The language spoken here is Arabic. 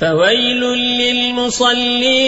فويل للمصلين